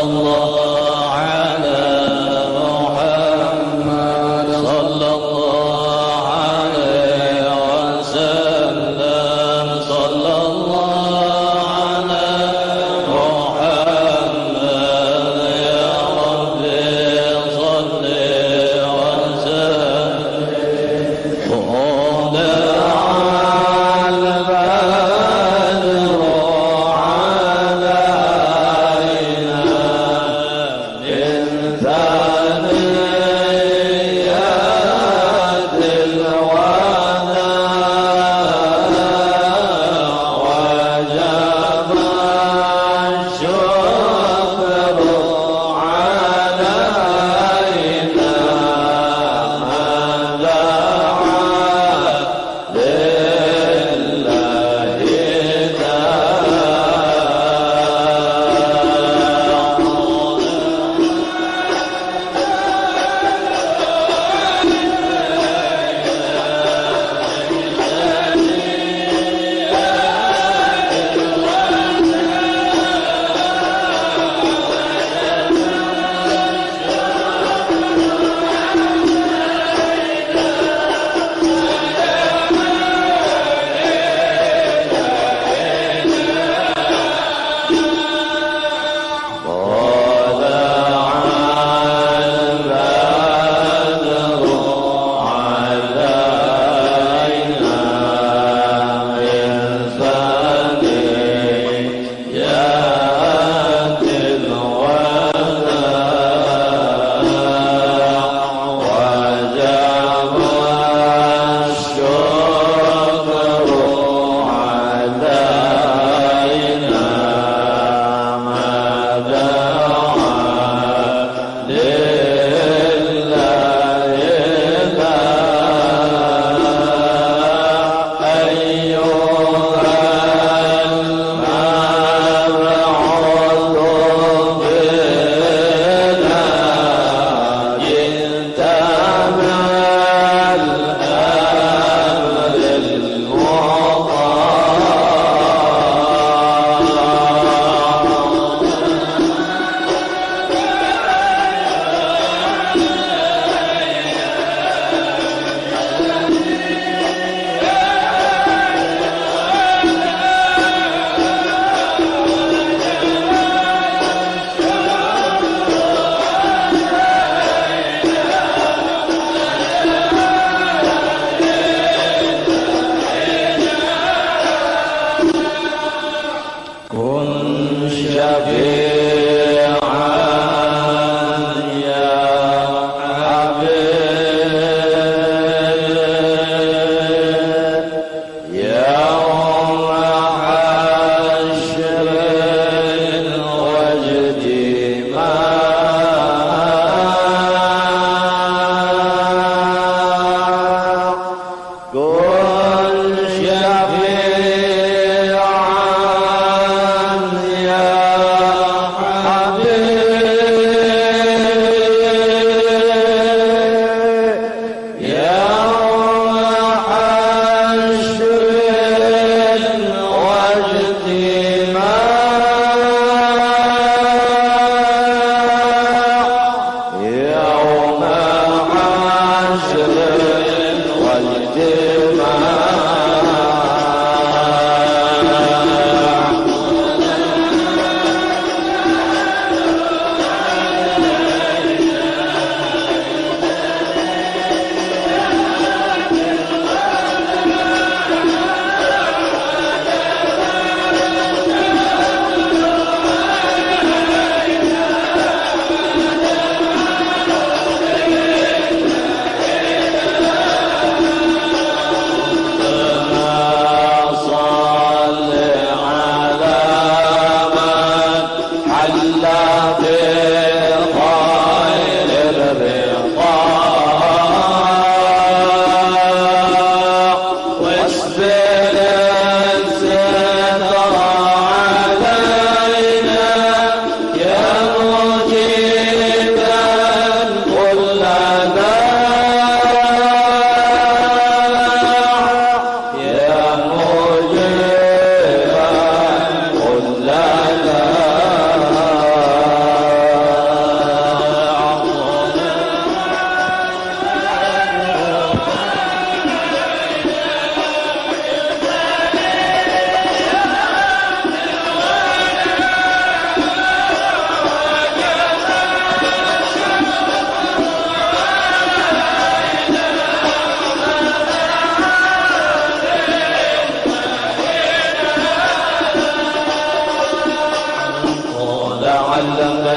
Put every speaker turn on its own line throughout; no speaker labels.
الله.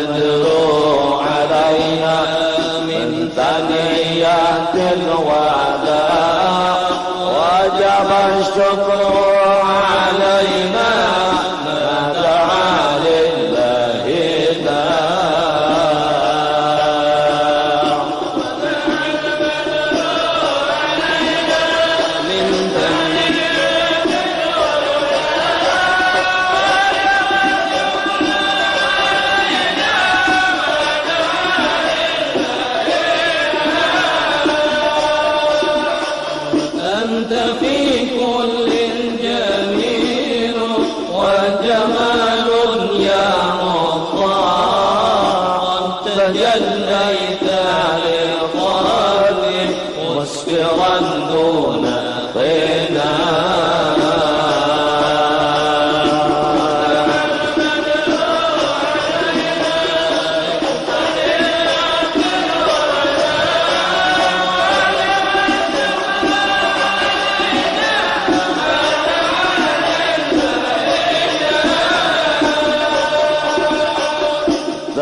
المجروح علينا من ثنيات الوداع وجب الشكر أنت في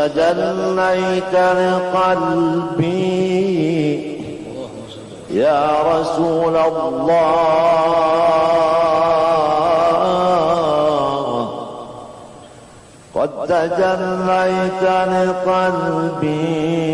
تجليت لقلبي يا رسول الله. قد تجليت لقلبي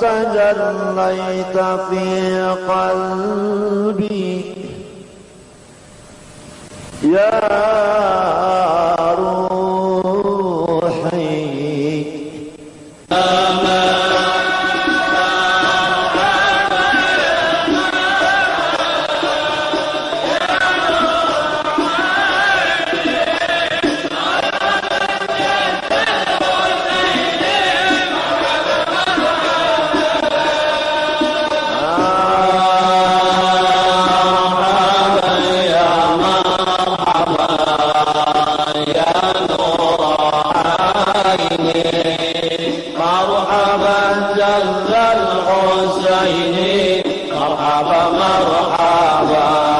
تجليت في قلبي. يا مرحبا جل الحسين مرحبا مرحبا.